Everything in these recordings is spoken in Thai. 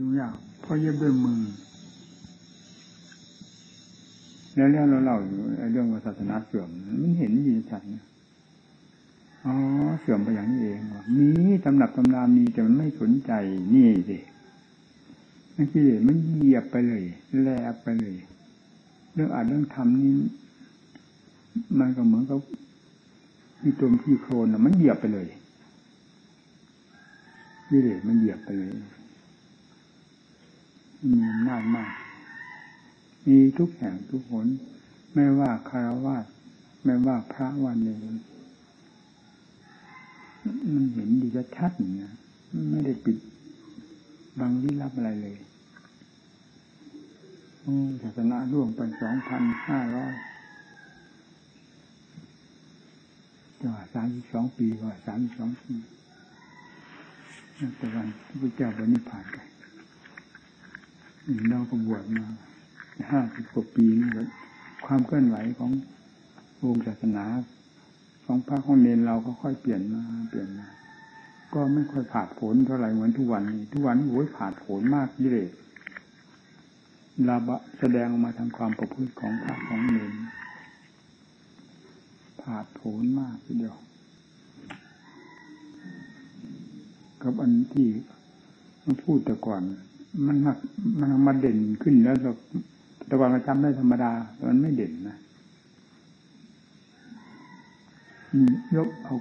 ดูยากเพราะเย็บด้วยมือ แล้วเรื่องเราเล่าอยู่เรื่องว่าศาสนาเสื่อมมันเห็นยินชัดนะอ๋อเสื่อมไปอย่างนี้เองมีตำหนับตำรามีแต่มันไม่สนใจนี่สินั่นคือมันเหยียบไปเลย แลบไปเลย เรื่องอ่านเรื่องทำนี่มันก็เหมือนกับที่ตมที่โครนมันเหยียบไปเลยนี่เลยมันเหยียบไปเลย มีอำนาจมาก มีทุกแห่งทุกหน ไม่ว่าคารวะไม่ว่าพระวันเองมันเห็นดีจะชัดนะไม่ได้ปิดบังลี้ลับอะไรเลยศาสนาร่วงไปสองพันห้าร้อยจังหวะสามสิบสองปีกว่าสามสิบสองปีแต่วันพระเจ้าวันนี้ผ่านไป เราก็บวชมาห้าสิบกว่าปีนี่ความเคลื่อนไหวขององศาสนา ของพระของเนนเราก็ค่อยเปลี่ยนมาเปลี่ยนมาก็ไม่ค่อยผาดผลเท่าไหร่เหมือนทุกวันนี้ทุกวันโอ้ยผาดผลมากยิ่เลยลาบะแสดงออกมาทางความประพฤติของพระของเนนผาดผลมากทีเดียวกับอันที่มาพูดแต่ก่อน มันมามันมาเด่นขึ้นแล้วแต่ก่อนเราจำได้ธรรมดามันไม่เด่นนะยกเอา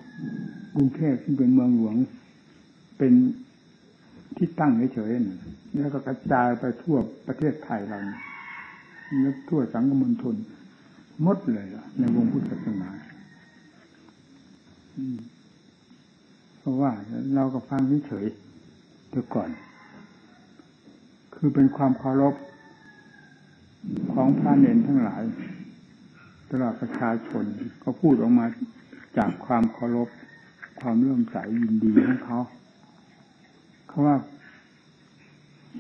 กรุงเทพซึ่งเป็นเมืองหลวง เป็นที่ตั้งเฉยๆแล้วก็กระจายไปทั่วประเทศไทยเราแล้วทั่วสังคมณฑลมดเลยในวงพุทธศาสนาเพราะว่าเราก็ฟังเฉยๆเดี๋ยวก่อน คือเป็นความเคารพของพระเนนทั้งหลายตลอดประชาชนก็พูดออกมาจากความเคารพความเลื่อมใสยินดีของเขาเขาว่า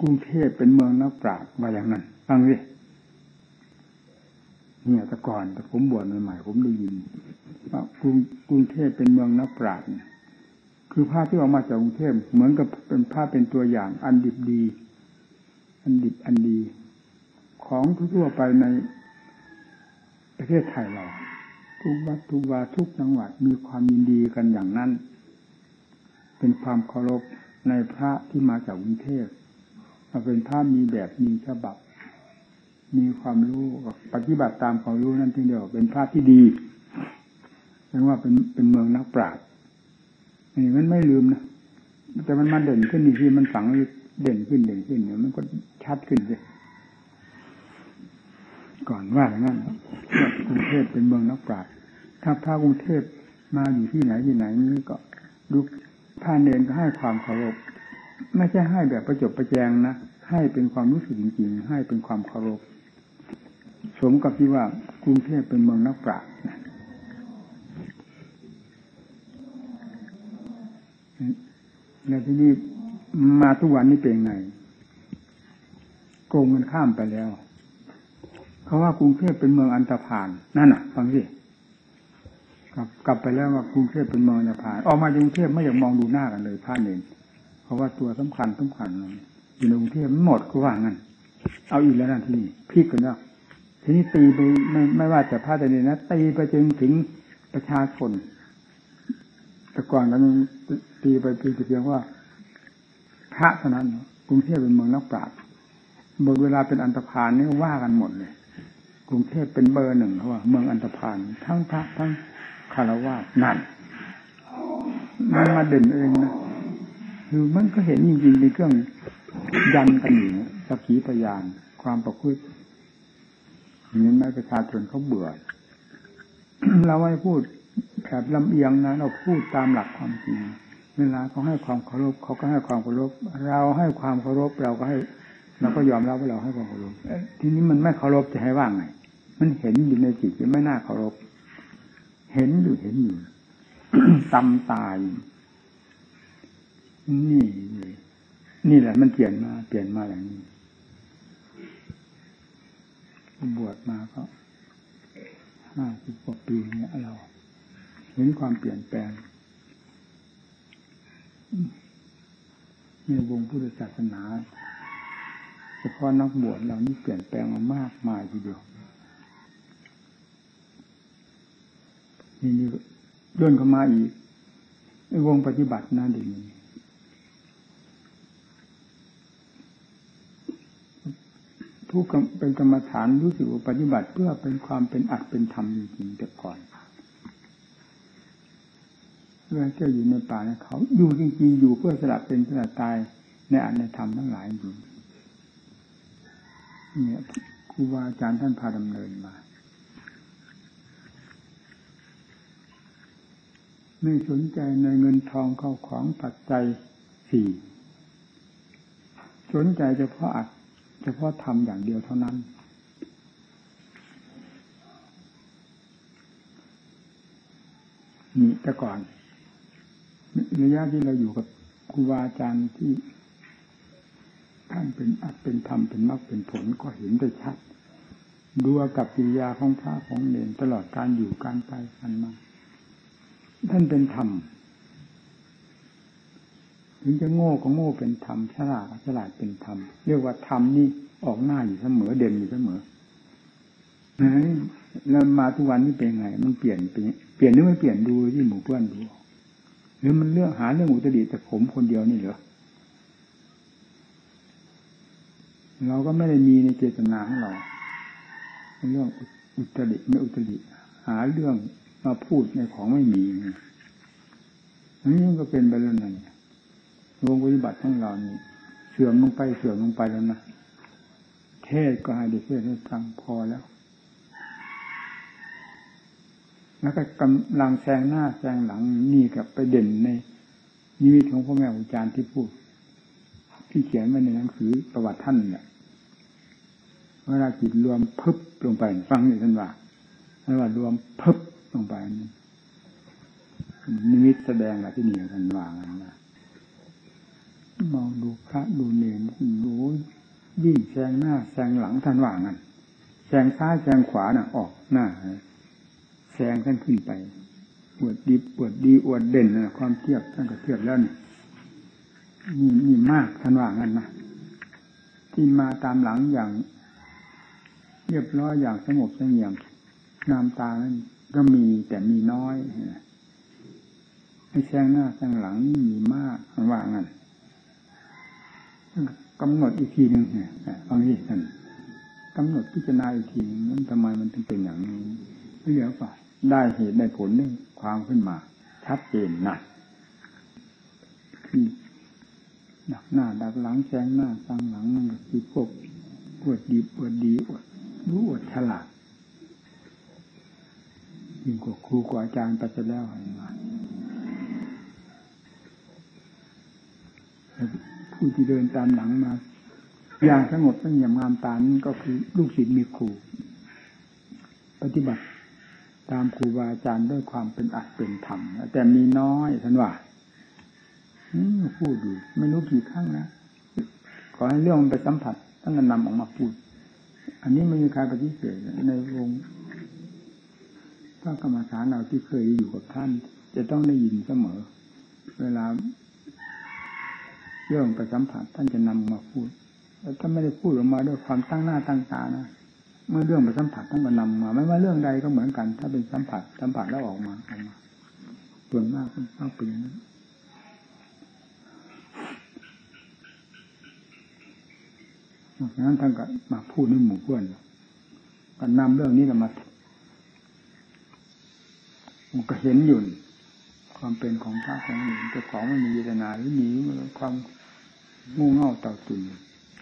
กรุงเทพเป็นเมืองนักปราชญ์มาอย่างนั้นฟังดิเนี่ยแต่ก่อนแต่ผมบวชใหม่ๆผมได้ยินว่ากรุงกรุงเทพเป็นเมืองนักปราชญ์คือภาพที่ออกมาจากกรุงเทพเหมือนกับเป็นภาพเป็นตัวอย่างอันดิบดี อันดิบอันดี ของทั่วไปในประเทศไทยเรา ทุกวัดทุกวาทุกจังหวัดมีความยินดีกันอย่างนั้น เป็นความเคารพในพระที่มาจากกรุงเทพมาเป็นพระมีแบบมีฉบับ มีความรู้ปฏิบัติตามความรู้นั่นทีเดียวเป็นพระที่ดีแปลว่าเป็นเป็นเมืองนักปราชญ์นี่มันไม่ลืมนะแต่มันมาเด่นขึ้นอีกทีมันฝัง เด่นขึ้นเด่นขึ้นเนี่ยมันก็ชัดขึ้นเลยก่อนว่าอย่างนั้นกรุงเทพเป็นเมืองนักปราชญ์ถ้าพระกรุงเทพมาอยู่ที่ไหนที่ไหนนี้ก็ดูพระเนนก็ให้ความเคารพไม่ใช่ให้แบบประจบประแจงนะให้เป็นความรู้สึกจริงๆ ให้เป็นความเคารพสมกับที่ว่ากรุงเทพเป็นเมืองนักปราชญ์แล้วที่นี่ มาทุกวันนี้เป็นไงโกงมันข้ามไปแล้ว เขาว่ากรุงเทพเป็นเมืองอันตรพานนั่นน่ะ ฟังสิกลับกลับไปแล้วว่ากรุงเทพเป็นเมืองอันตรพาน ออกมากรุงเทพไม่อยากมองดูหน้ากันเลยพระเนรเพราะว่าตัวสำคัญสำคัญอยู่ในกรุงเทพหมดก็ว่างั้นเอาอีกแล้วนั่นที่นี่พลิกกันแล้วทีนี้ตีไปไม่ไม่ว่าจะพระแต่เนรนะตีไปจนถึงประชาชนแต่ก่อนนั้นตีไปตีเพียงว่า พระเท่านั้นกรุงเทพเป็นเมืองนักปราชญ์หมดเวลาเป็นอันตรพานนี่ว่ากันหมดเลย กรุงเทพเป็นเบอร์หนึ่งเขาว่า เมืองอันตรพานทั้งพระทั้งคารวะนั่นมันมาเด่นเองนะคือมันก็เห็นจริงๆในเครื่องยันกันอยู่สักขีพยานความประพฤตินี้แม้ประชาชนเขาเบื่อเราไม่พูดแบบลำเอียงนะเราพูดตามหลักความจริง เวลาเขาให้ความเคารพเขาก็ให้ความเคารพเราให้ความเคารพเราก็ให้เราก็ยอมรับว่าเราให้ความเคารพทีนี้มันไม่เคารพจะให้ว่างไง มันเห็นอยู่ในจิตไม่น่าเคารพ เห็นอยู่เห็นอยู่ตำตายนี่นี่แหละ มันเปลี่ยนมา เปลี่ยนมาอย่างนี้บวชมาก็ห้าสิบกว่าปีเนี่ยเราเห็นความเปลี่ยนแปลง ในวงพุทธศาสนาเฉพาะนักบวชเรานี่เปลี่ยนแปลงมามากมายทีเดียวนี่นี่ย่นเข้ามาอีกในวงปฏิบัตินะเดี๋ยวนี้ผู้เป็นกรรมฐานรู้สึกว่าปฏิบัติเพื่อเป็นความเป็นอัดเป็นธรรมจริงๆแต่ก่อน พื่อเจ้าอยู่ในป่านเขา อยู่จริงๆ อยู่เพื่อสลับเป็นสลับตายในอันในธรรมทั้งหลายจริงเนี่ยครูบาอาจารย์ท่านพาดำเนินมา ไม่สนใจในเงินทองเข้าของปัจจัยสี่สนใจเฉพาะอัดเฉพาะทำอย่างเดียวเท่านั้น นี่แต่ก่อน ระยะที่เราอยู่กับครูบาอาจารย์ที่ท่านเป็นอัดเป็นธรรมเป็นมรรคเป็นผลก็เห็นได้ชัดดูกับกิริยาของพระของเนรตลอดการอยู่การไปกันมา ท่านเป็นธรรมถึงจะโง่ก็โง่เป็นธรรมฉลาดฉลาดเป็นธรรมเรียกว่าธรรมนี่ออกหน้าอยู่เสมอเด่นอยู่เสมอแล้วมาทุกวันนี้เป็นไง มันเปลี่ยนเป็นเปลี่ยนหรือไม่เปลี่ยนดูที่หมู่เพื่อนดู หรือมันเรื่องหาเรื่องอุตริแต่ผมคนเดียวนี่เหรอเราก็ไม่ได้มีในเจตนาของเราเรื่องอุตริไม่อุตริหาเรื่องมาพูดในของไม่มีอันนี้ก็เป็นไปแล้วนั่นวงปฏิบัติของเรานี่เสื่อมลงไปเสื่อมลงไปแล้วนะเทศก็ให้ได้เทศให้ฟังพอแล้ว แล้วก็กำลังแซงหน้าแซงหลังนี่กับไปเด่นในนิมิตของพ่อแม่อาจารย์ที่พูด ที่เขียนไว้ในหนังสือประวัติท่านเนี่ยเวลาจิตรวมพึบลงไป ฟังนี่ท่านว่าเวลารวมพึบลงไปนิมิตแสดงอะไรที่นี่ท่านว่างันนะมองดูพระดูเนรดูยิ่งแซงหน้าแซงหลังท่านว่างันแซงซ้ายแซงขวาน่ะออกหน้า แซงท่านขึ้นไปปวดดีปวดดีอวดเด่นนะความเทียบท่านก็เทียบแล้วนี่นี่นี่มากท่านว่างันนะที่มาตามหลังอย่าง เรียบร้อยอย่างสงบเสงี่ยมน้ำตานั้นก็มีแต่มีน้อยให้แซงหน้าแซงหลังนี่มีมากทันว่างั้นกำหนดอีกทีหนึ่งเนี่ยฟังที่ท่านกำหนดพิจารณาอีกทีนึงนั้นทำไมมันถึงเป็นอย่างนี้เรียกว่า ได้เหตุได้ผลได้ความขึ้นมา ชัดเจนนะที่ดักหน้าดักหลังแซงหน้าแซงหลังนั่นก็คือพวกปวดดีปวดดีอวดรู้อวดฉลาดยิ่งกว่าครูกว่าอาจารย์ไปจะแล้วอะไรผู้ที่เดินตามหลังมา อย่างสงบสงบงามตานี่ก็คือลูกศิษย์มีครู ปฏิบัติ ตามครูบาอาจารย์ด้วยความเป็นอัดเป็นธรรมแต่มีน้อยท่านว่าพูดอยู่ไม่รู้กี่ครั้งนะขอให้เรื่องมันไปสัมผัสท่านนำออกมาพูด อันนี้ไม่มีใครปฏิเสธในวงพระกรรมฐานเราที่เคยอยู่กับท่าน จะต้องได้ยินเสมอ เวลาเรื่องไปสัมผัสท่านจะนำมาพูดแล้วถ้าไม่ได้พูดออกมาด้วยความตั้งหน้าตั้งตานะ เมื่อเรื่องไปสัมผัสท่านก็นำมา ไม่ว่าเรื่องใดก็เหมือนกัน ถ้าเป็นสัมผัสสัมผัสแล้วออกมาออกมาส่วนมากมากเป็นอย่างนั้นดังนั้นท่านก็มาพูดในหมู่เพื่อนก็นำเรื่องนี้มามันก็เห็นอยู่ความเป็นของพระของหนึ่งแต่ของไม่มีเจตนาหรือหนีความงูเง่าเต่าตุ่น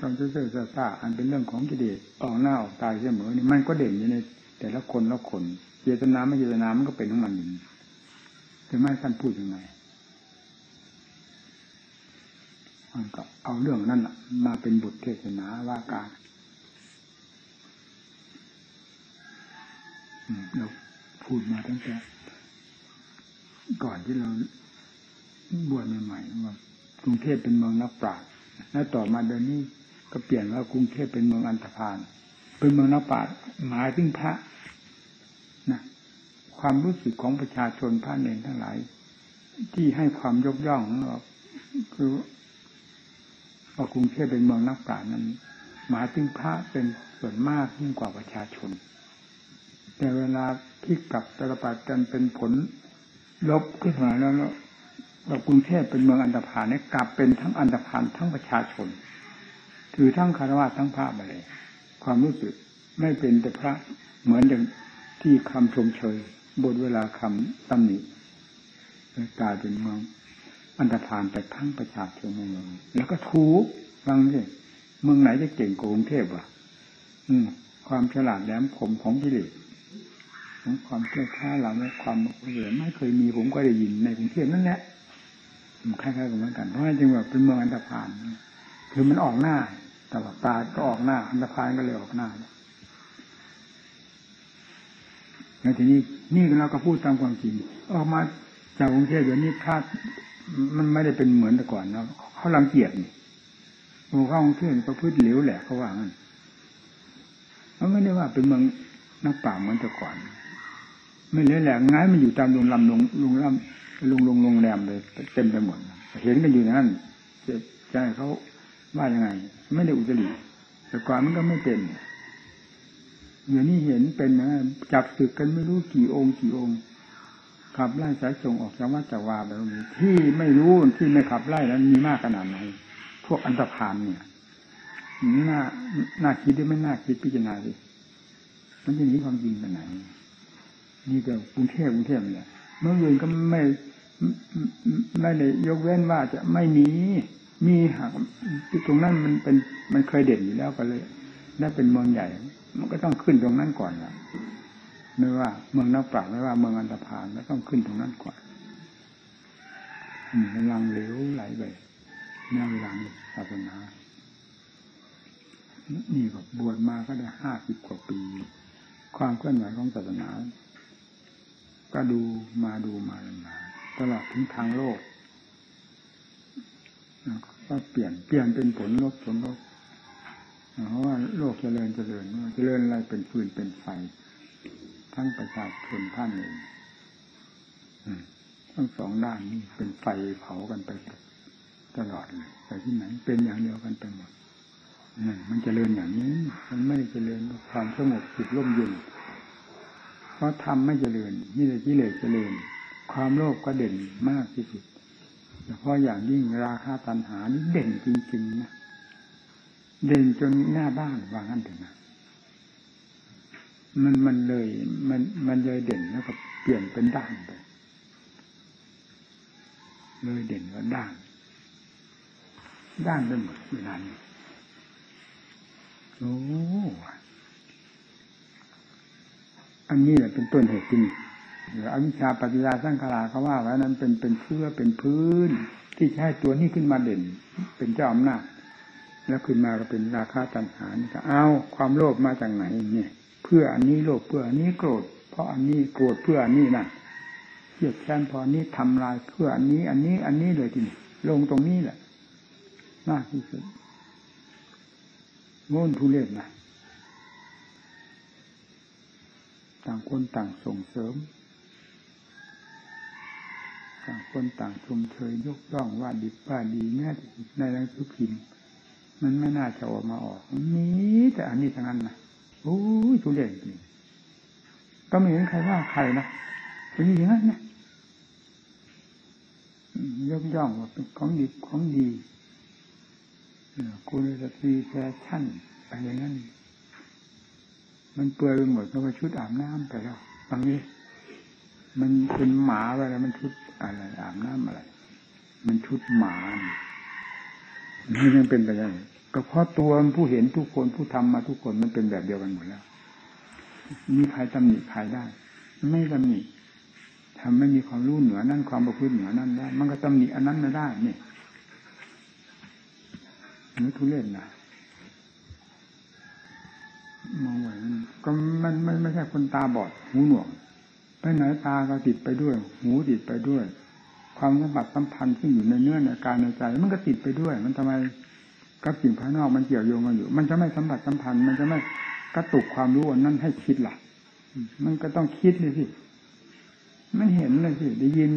ความเสื่อเสื่อซาอันเป็นเรื่องของกิเลสออกหน้าออกตายเสมอนี่มันก็เด่นอยู่ในแต่ละคนละคนเจตนาไม่เจตนามันก็เป็นของมันอยู่ถึงแม้ท่านพูดยังไงมันก็เอาเรื่องนั้นมาเป็นบทเทศนาว่าการเราพูดมาตั้งแต่ก่อนที่เราบวชใหม่ๆว่ากรุงเทพเป็นเมืองนักปราชญ์แล้วต่อมาเดือนนี้ ก็เปลี่ยนว่ากรุงเทพเป็นเมืองอันธพาลเป็นเมืองนักปราชญ์หมายถึงพระนะความรู้สึกของประชาชนพระเนรทั้งหลาย ที่ให้ความยกย่องเราคือเอากรุงเทพเป็นเมืองนักปราชญ์นั้น หมายถึงพระเป็นส่วนมากยิ่งกว่าประชาชน แต่เวลาพลิกกลับตลปัดกันเป็นผลลบขึ้นมาแล้วเรากรุงเทพเป็นเมืองอันดพานเนี่ยกลับเป็นทั้งอันดพานทั้งประชาชน ถือทั้งคารวะทั้งพระไปเลย ความรู้สึกไม่เป็นแต่พระเหมือนอย่างที่คำชมเชยบทเวลาคำตำหนิกลายเป็นเมืองอันดพานแต่ทั้งประชาชนเมืองแล้วก็ถูกฟังสิเมืองไหนจะเก่งกว่ากรุงเทพวะอืม ความฉลาดแหลมคมของกิเลสของความเชื่อข้าเราและความเหลือไม่เคยมีผมก็ได้ยินในกรุงเทพนั่นแหละคล้ายๆกันเหมือนกันเพราะฉะนั้นจึงว่าเป็นเมืองอันดพานคือมันออกหน้า ตลอดตาก็ออกหน้าอันดพานก็เลยออกหน้าแล้วทีนี้นี่เราก็พูดตามความจริงออกมาจากกรุงเทพเดี๋ยวนี้คาดมันไม่ได้เป็นเหมือนแต่ก่อนนะเขาลังเกียจนี่โอ้เข้ากรุงเทพประพฤติเหลวแหละเขาว่างั้นมันไม่ได้ว่าเป็นเมืองนักป่าเหมือนแต่ก่อน ไม่เลยแหละง่ายมันอยู่ตามโรงลำลงลงลำลงลงโรงแรมเลยเต็มไปหมดเห็นกันอยู่นั่นจะใจเขา ว่ายังไง ไม่ได้อุตริแต่ก่อนมันก็ไม่เป็นเดี๋ยวนี้เห็นเป็นนะจับศึกกันไม่รู้กี่องค์กี่องค์ขับไล่สายส่งออกจากวัดจากวาแบบนี้ที่ไม่รู้ที่ไม่ขับไล่นั้นมีมากขนาดไหนพวกอันตรพานเนี่ยน่าน่าคิดด้ไม่น่าคิดพิจารณาดิมันจะหนีความจริงไปไหน นี่ก็กรุงเทพกรุงเทพเนี่ยเมื่ออื่นก็ไม่ไม่ได้ยกเว้นว่าจะไม่มี มีหากที่ตรงนั้นมันเป็นมันเคยเด่นอยู่แล้วก็เลย ได้เป็นเมืองใหญ่ มันก็ต้องขึ้นตรงนั้นก่อนละไม่ว่าเมืองนักปราชญ์ไม่ว่าเมืองอันตพานก็ต้องขึ้นตรงนั้นก่อนกำลังเหลวไหลไปแนวหลังศาสนานี่ก็บวชมาก็ได้ห้าสิบกว่าปี ความเคลื่อนไหวของศาสนา ก็ดูมาดูมามาตลอดถึงทางโลก ก็เปลี่ยนเปลี่ยนเป็นผลลบผลลบเพราะว่าโลกเจริญเจริญเจริญอะไรเป็นฟืนเป็นไฟ ทั้งประชาชนท่านเองทั้งสองด้านนี่เป็นไฟเผากันไปตลอดเลยแต่ที่ไหนเป็นอย่างเดียวกันไปหมดมันจเจริญอย่างนี้ มันไม่เจริญความสงบสุดร่มเย็นเพราะทำไม่เจริญนี่เลยกิเลสเจริญ ความโลภก็เด่นมากที่สุด เฉพาะอย่างยิ่งราคาตัณหานี่เด่นจริงๆนะเด่นจนหน้าบ้านว่างั้นเถอะนะมันมันเลยมันมันเลยเด่นแล้วก็เปลี่ยนเป็นด้านไปเลยเด่นว่าด้านด้านไปหมดเวลานี้โอ้ อันนี้แหละเป็นต้นเหตุจริง อวิชชาปัจจยาสร้างคาราเขาว่าไว้นั้นเป็นเป็นเพื่อเป็นพื้น ที่ใช้ตัวนี้ขึ้นมาเด่น เป็นเจ้าอำนาจแล้วขึ้นมาก็เป็นราคาตัณหานี่ก็เอาความโลภมาจากไหนเนี่ย เพื่ออันนี้โลภเพื่ออันนี้โกรธ เพราะอันนี้โกรธเพื่ออันนี้นั่นเกียดแค้นพอนี้ทำลายเพื่ออันนี้ อันนี้อันนี้เลยทีนี้ลงตรงนี้แหละมากที่สุดโง่นทุเรศนะต่างคนต่างส่งเสริม ต่างคนต่างชมเชยยกย่องว่าดีว่าดีแน่ในหนังสือพิมพ์ มันไม่น่าจะออกมาออกนี้แต่อันนี้ทั้งนั้นนะโอ้ยทุเรศจริงก็ไม่เห็นใครว่าใครนะเป็นอย่างนั้นนะยกย่องว่าเป็นของดีของดีคุณสตรีแฟชั่นอะไปอย่างนั้นมันเปื่อยไปหมดเพราะว่าชุดอาบน้ำไปแล้วบางที มันเป็นหมาอะไรมันชุดอะไรอาบน้ำอะไร มันชุดหมานี่ยังเป็นไปได้ก็เพราะตัวผู้เห็นทุกคนผู้ทำมาทุกคนมันเป็นแบบเดียวกันหมดแล้ว มีใครตำหนิใครได้ ไม่ตำหนิทำไม่มีความรู้เหนือนั่นความประพฤติเหนือนั่นได้ มันก็ตำหนิอันนั้นไม่ได้เนี่ยนี่ทุเรศนะมองไว้ก็มันไม่ไม่ใช่คนตาบอดหูหนวก ไปไหนตาก็ติดไปด้วย หูติดไปด้วย ความสัมผัสสัมพันธ์ที่อยู่ในเนื้อในกายในใจ มันก็ติดไปด้วย มันทำไมกับสิ่งภายนอกมันเกี่ยวโยงกันอยู่ มันจะไม่สัมผัสสัมพันธ์ มันจะไม่กระตุกความรู้นั้นให้คิดหล่ะ มันก็ต้องคิดเลยสิไม่เห็นเลยสิได้ยิน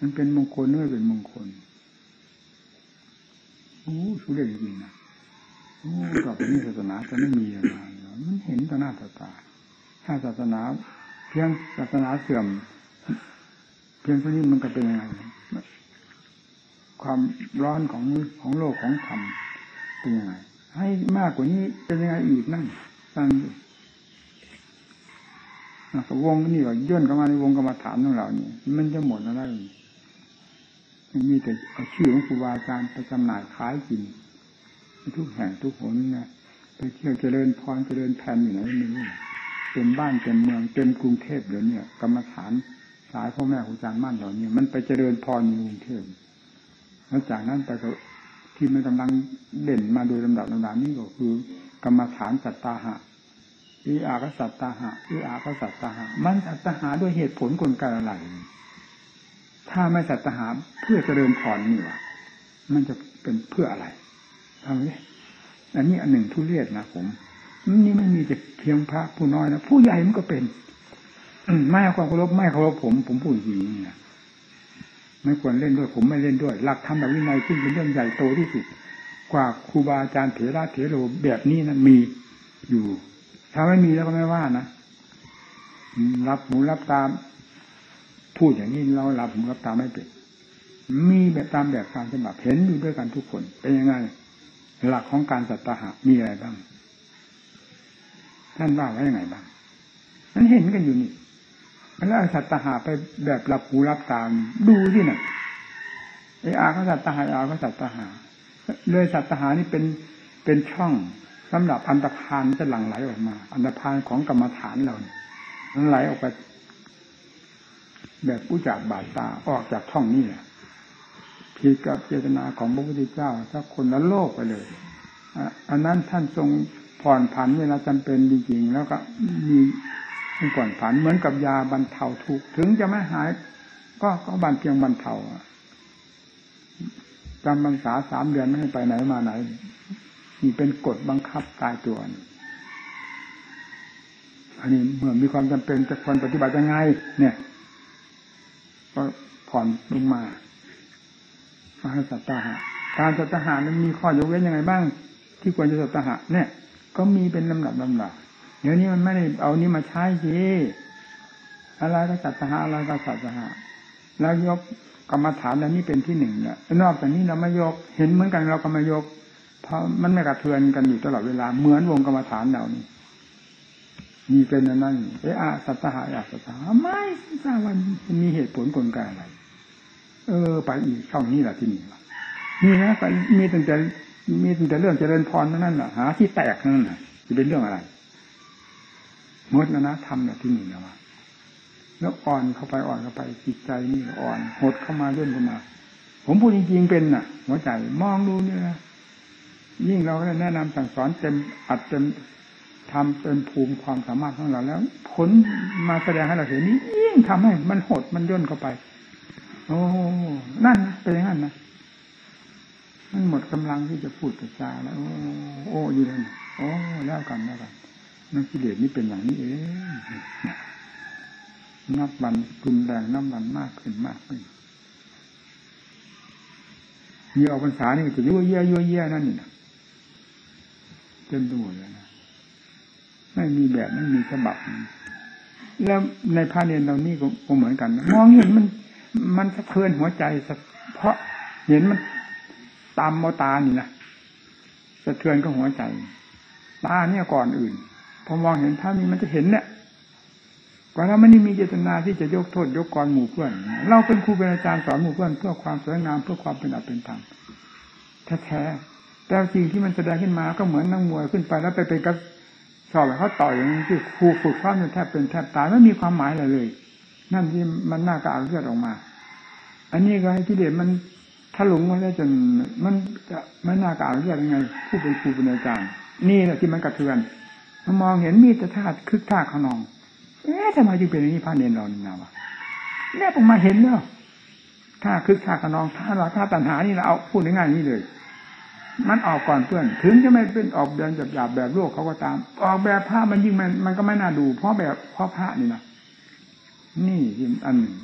มันเป็นมงคลเนื้อเป็นมงคลโอ้สุดเลยจริงนะโอ้ต่อไปนี้ศาสนาจะไม่มีอะไรมันเห็นต่อหน้าต่อตาถ้าศาสนา พียงศาสนาเสื่อม เพียงเท่านี้มันก็เป็นยังไงความร้อนของของโลกของธรรมเป็นยังไงให้มากกว่านี้เป็นยังไงอีกนั่นฟังดูวงนี่ก็ย่นเข้ามาในวงกรรมฐานของเรานี่มันจะหมดอะไรมีแต่เอาชื่อของครูบาอาจารย์ไปจำหน่ายขายกินทุกแห่งทุกหนนะไปเที่ยวเจริญพรเจริญแผ่นอยู่ไหนไม่รู้ เต็มบ้านเต็มเมืองเต็มกรุงเทพเดี๋ยวนี้กรรมฐานสายพ่อแม่ครูอาจารย์มั่นเหล่านี้มันไปเจริญพรอยู่กรุงเทพแล้วจากนั้นไปก็ที่มันกำลังเด่นมาโดยลำดับลำดับนี้ก็คือกรรมฐานสัตตาหะอีอากสัตตาหะอีอากสัตตาหะ มันสัตตาหะด้วยเหตุผลกลไกอะไรถ้าไม่สัตตาหะเพื่อเจริญพรนี่วะมันจะเป็นเพื่ออะไรเอาเลยอันนี้อันหนึ่งทุเรียนนะผม นี่ไม่มีแต่เพียงพระผู้น้อยนะผู้ใหญ่มันก็เป็นไม่เอาความเคารพไม่เคารพผม ผมพูดจริงนะไม่ควรเล่นด้วย ผมไม่เล่นด้วย หลักธรรมแบบวินัยซึ่งเป็นเรื่องใหญ่โตที่สุด กว่าครูบาอาจารย์เถระเถโรแบบนี้นั้นมีอยู่ถ้าไม่มีแล้วก็ไม่ว่านะรับหูรับตามพูดอย่างนี้เรารับหูรับตาไม่เป็นมีแบบตามแบบการฉบับเห็นอยู่ด้วยกันทุกคนเป็นยังไงหลักของการสัตตหะมีอะไรบ้าง ท่านว่าไว้ยังไงบ้างมันเห็นกันอยู่นี่แล้วสัตตหะไปแบบรับหูรับตามดูที่น่ะไอ้อาก็สัตตหะอาก็สัตตหะเลยสัตตหานี่เป็นเป็นช่องสำหรับอันตรพานจะหลั่งไหลออกมา อันตรพานของกรรมฐานเรามันไหลออกไปแบบอุจจาบาตตาออกจากช่องนี่แหละผิดกับเจตนาของพระพุทธเจ้าถ้าคนละโลกไปเลยอันนั้นท่านทรง ผ่อนผันเวลาจำเป็นจริงๆแล้วก็มีก่อนผันเหมือนกับยาบรรเทาทุกข์ถึงจะไม่หาย ก็ก็บานเพียงบรรเทาจำบรรษาสามเดือนไม่ให้ไปไหนมาไหนนี่เป็นกฎบังคับตายตัวอันนี้เมื่อมีความจำเป็นจะควรปฏิบัติยังไง เนี่ย ก็ผ่อนลงมามาให้สัตตาหะการสัตตาหะนั้นมีข้อยกเว้นยังไงบ้าง ที่ควรจะสัตตาหะเนี่ย ก็มีเป็นลำดับลำดับเดี๋ยวนี้มันไม่ได้เอานี้มาใช้สิอะไรก็สัตตาหะอะไรก็สัตตาหะแล้วยกกรรมฐานอันนี้เป็นที่หนึ่งเนี่ยนอกจากนี้เราไม่ยกเห็นเหมือนกันเราก็ไม่ยก เพราะมันไม่กระเทือนกันอยู่ตลอดเวลาเหมือนวงกรรมฐานเรานี่มีเป็นนั่นเอะสัตหะอะสัตหะไม่ทราบว่ามีเหตุผลกลไกอะไร เออ ไปอีกช่องนี้แหละที่นี่มีนะไปมีตั้งแต่ มีแต่เรื่องเจริญพรนั่นแหละหาที่แตกนั่นแหละจะเป็นเรื่องอะไรมดนะนะทำแบบที่นี่นะวะแล้วอ่อนเข้าไปอ่อนเข้าไปจิตใจนี่อ่อนหดเข้ามาเลื่อนเข้ามา ผมพูดจริงๆเป็นน่ะ หัวใจมองดูเนี่ยยิ่งเราได้แนะนำสั่งสอนเต็มอัดเต็มทำเป็นภูมิความสามารถของเราแล้ว ผลมาแสดงให้เราเห็นนี้ยิ่งทำให้มันหดมันย่นเข้าไป โอ้นั่นเป็นอย่างนั้นนะ มันหมดกำลังที่จะพูดกับจาแล้ว โอ้โออยู่เลยโอ้แล้วกันแล้วกันนั่นกิเลสนี่เป็นอย่างนี้เองนับวันรุนแรงนับวันมากขึ้นมากขึ้นมีออกพรรษานี่จะยั่วเยี่ยยั่วเยี่ยนั่นนี่นะเต็มไปหมดเลยนะไม่มีแบบไม่มีฉบับ แล้วในพระเนรเรานี่ก็เหมือนกัน มองเห็นมัน มันสะเทือนหัวใจเพราะเห็นมัน ตามมตานี่นะสะเทือนก็หัวใจ ตาเนี่ยก่อนอื่น พอมองเห็นภาพนี้มันจะเห็นเนี่ยก่อนเราไม่ได้มีเจตนาที่จะยกโทษยกกรหมู่เพื่อน เราเป็นครูเป็นอาจารย์สอนหมู่เพื่อนเพื่อความสวยงามเพื่อความเป็นอัตเป็นธรรมแท้ๆแต่สิ่งที่มันแสดงขึ้นมาก็เหมือนนักมวยขึ้นไปแล้วไปเป็นกระสอบเขาต่อยอย่างนี้คือครูฝึกความจนแทบเป็นแทบตายไม่มีความหมายอะไรเลย นั่นที่มันน่ากระอักเลือดออกมา อันนี้ก็ให้กิเลสมัน ถลุงมาแล้วจนมันจะไม่น่ากระอักเลือดยังไงผู้เป็นครูเป็นอาจารย์นี่แหละที่มันกระเทือนมองเห็นมีแต่ธาตุคึกท่าขนอง เอ๊ะทำไมจึงเป็นอย่างนี้พระเนรเรานี่นาวะเนี่ยผมมาเห็นเนาะถ้าคึกท่าขนองถ้าเราถ้าตัณหานี่เราเอาพูดง่ายๆนี่เลย มันออกก่อนเพื่อน ถึงจะไม่เป็นออกแบบหยาบแบบโลกเขาก็ตาม ออกแบบพระมันยิ่งมันมันก็ไม่น่าดู เพราะแบบเพราะพระนี่นะนี่ที่อันหนึ่ง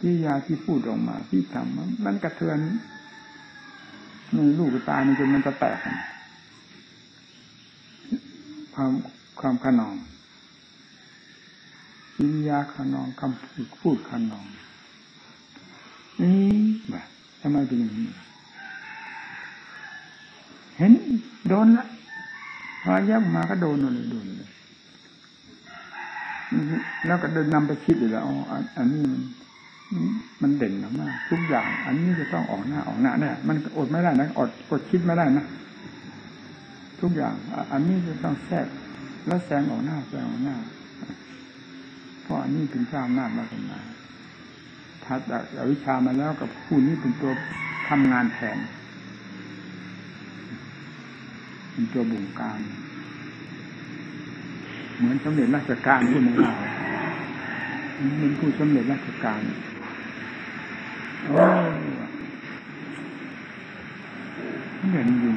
ที่ยาที่พูดออกมา ที่ทำมันกระเทือนในลูกตามันจนมันจะแตก ความความขนองกิริยาขนองคำพูดพูดขนองนี่แบบทำไมเป็นอย่างนี้เห็นโดนละพอแยกมาก็โดนเลยโดนเลยแล้วก็เดินนำไปคิดอีกแล้วอ๋ออันอันนี้มัน มันเด่นมากทุกอย่าง อันนี้จะต้องออกหน้าออกหน้าเนี่ยมันอดไม่ได้นะอดอดคิดไม่ได้นะทุกอย่าง อันนี้จะต้องแทรกแล้วแซงออกหน้าแซงออกหน้าเพราะอันนี้เป็นเจ้าอำนาจมาเป็นมาถ้าจากอวิชามาแล้วกับผู้นี้เป็นตัวทำงานแทนเป็นตัวบุงการ เหมือนสำเร็จราชการผู้หนึ่งเราเป็นผู้สำเร็จราชการ โอ้เหมือนจริง